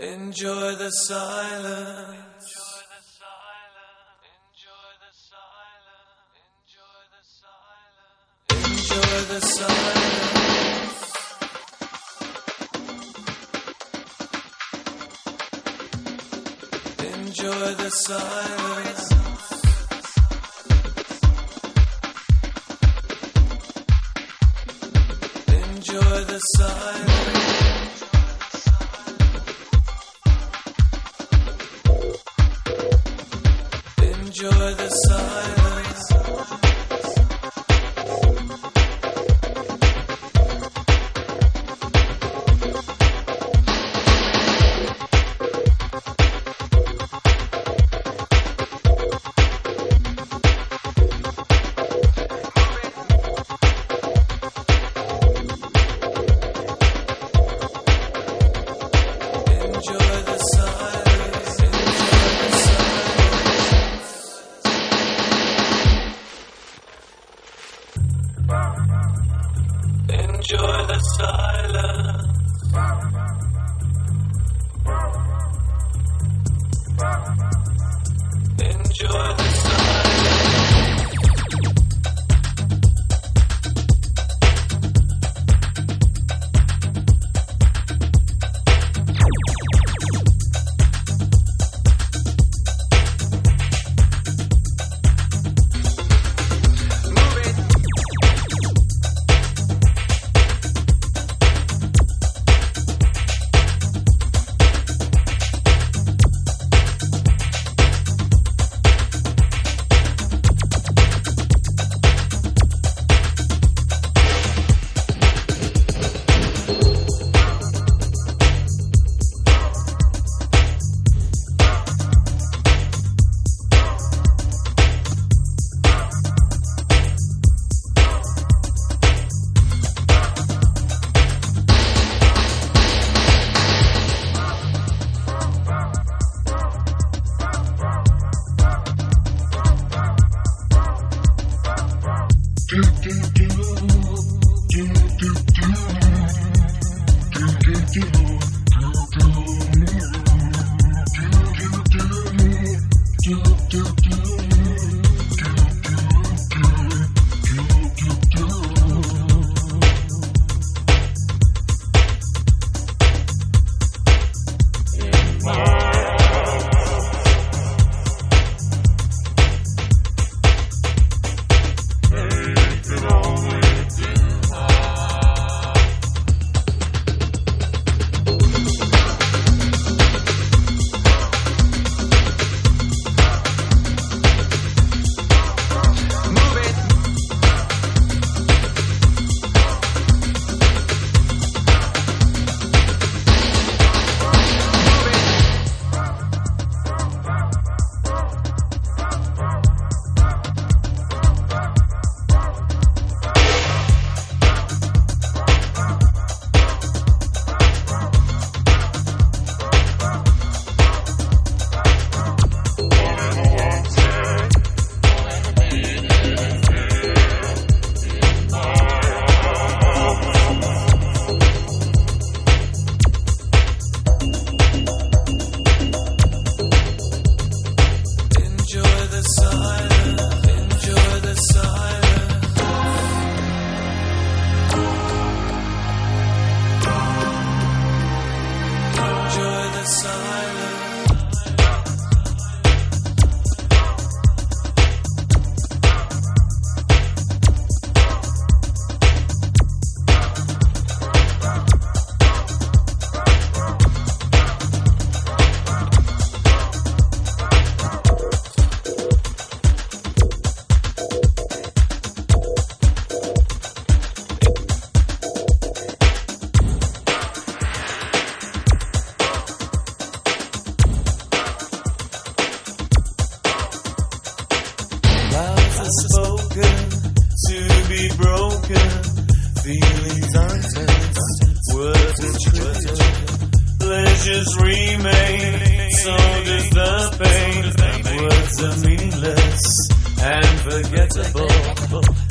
Enjoy the silence. Enjoy the silence. Enjoy the silence. Enjoy the silence. Enjoy the silence. Words are. Pleasures remain, so does the pain. Words are meaningless and forgettable.